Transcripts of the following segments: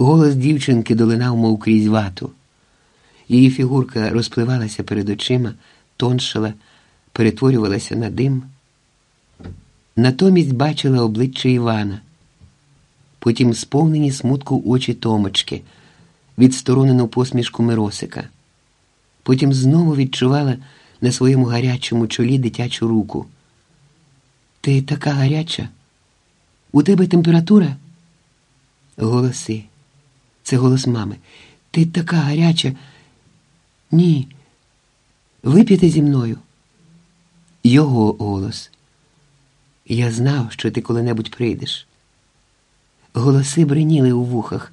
Голос дівчинки долинав, мов крізь вату. Її фігурка розпливалася перед очима, тоншала, перетворювалася на дим. Натомість бачила обличчя Івана, потім сповнені смутку очі Томочки, відсторонену посмішку Миросика. Потім знову відчувала на своєму гарячому чолі дитячу руку. Ти така гаряча? У тебе температура? Голоси. Це голос мами. Ти така гаряча. Ні. Вип'єте зі мною. Його голос. Я знав, що ти коли-небудь прийдеш. Голоси бриніли у вухах,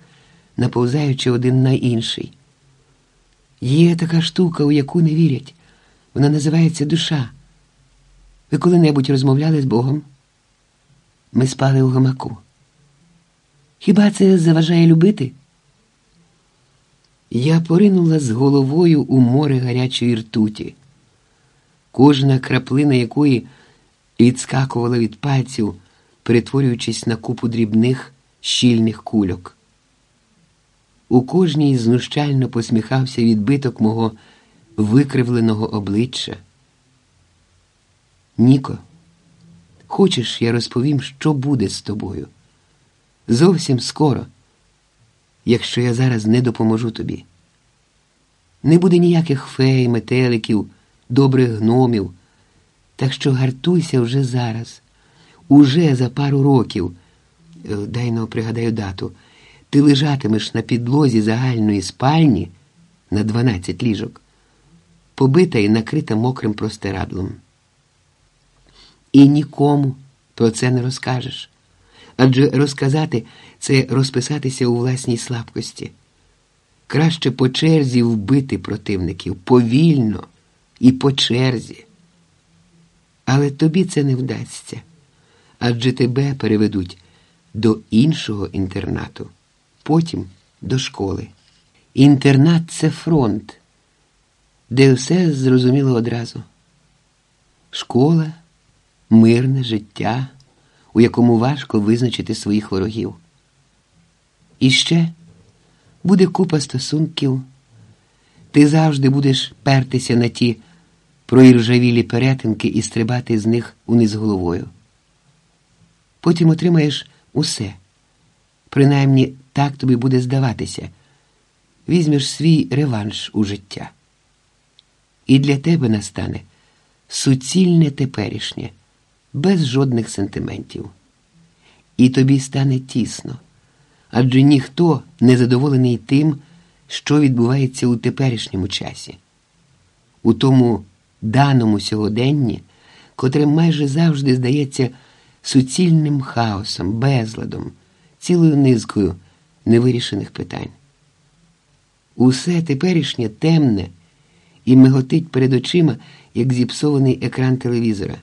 наповзаючи один на інший. Є така штука, у яку не вірять. Вона називається душа. Ви коли-небудь розмовляли з Богом? Ми спали у гамаку. Хіба це заважає любити? Я поринула з головою у море гарячої ртуті, кожна краплина якої відскакувала від пальців, перетворюючись на купу дрібних щільних кульок. У кожній знущально посміхався відбиток мого викривленого обличчя. Ніко, хочеш, я розповім, що буде з тобою? Зовсім скоро, якщо я зараз не допоможу тобі. Не буде ніяких фей, метеликів, добрих гномів. Так що гартуйся вже зараз, уже за пару років, е, дайно пригадаю дату, ти лежатимеш на підлозі загальної спальні на 12 ліжок, побита і накрита мокрим простирадлом. І нікому про це не розкажеш. Адже розказати це розписатися у власній слабкості. Краще по черзі вбити противників повільно і по черзі. Але тобі це не вдасться, адже тебе переведуть до іншого інтернату, потім до школи. Інтернат це фронт, де все зрозуміло одразу. Школа, мирне життя, у якому важко визначити своїх ворогів. І ще буде купа стосунків. Ти завжди будеш пертися на ті проіржавілі перетинки і стрибати з них униз головою. Потім отримаєш усе. Принаймні так тобі буде здаватися. Візьмеш свій реванш у життя. І для тебе настане суцільне теперішнє, без жодних сентиментів. І тобі стане тісно, адже ніхто не задоволений тим, що відбувається у теперішньому часі. У тому даному сьогоденні, котре майже завжди здається суцільним хаосом, безладом, цілою низкою невирішених питань. Усе теперішнє темне і миготить перед очима, як зіпсований екран телевізора.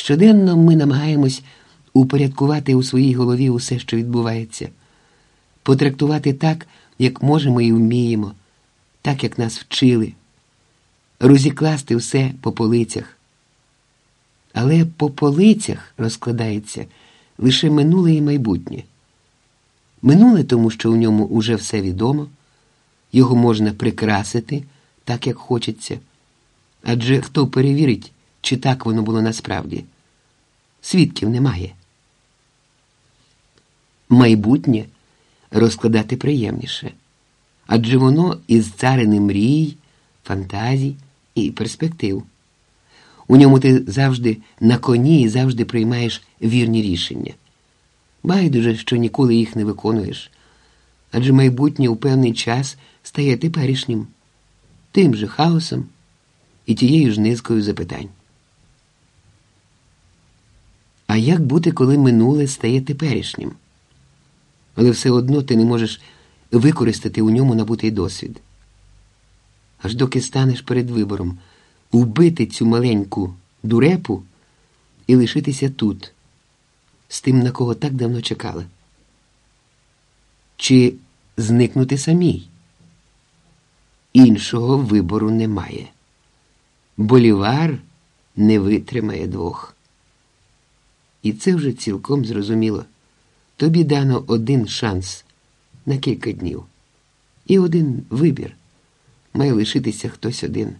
Щоденно ми намагаємось упорядкувати у своїй голові усе, що відбувається, потрактувати так, як можемо і вміємо, так, як нас вчили розікласти все по полицях. Але по полицях розкладається лише минуле і майбутнє. Минуле тому, що у ньому уже все відомо, його можна прикрасити так, як хочеться. Адже хто перевірить, чи так воно було насправді? Свідків немає. Майбутнє розкладати приємніше, адже воно із царини мрій, фантазій і перспектив. У ньому ти завжди на коні і завжди приймаєш вірні рішення. Байдуже, що ніколи їх не виконуєш, адже майбутнє у певний час стає теперішнім, тим же хаосом і тією ж низкою запитань. А як бути, коли минуле стає теперішнім? Але все одно ти не можеш використати у ньому набутий досвід аж доки станеш перед вибором вбити цю маленьку дурепу і лишитися тут, з тим, на кого так давно чекали. Чи зникнути самій? Іншого вибору немає. Болівар не витримає двох. І це вже цілком зрозуміло. Тобі дано один шанс на кілька днів. І один вибір має лишитися хтось один.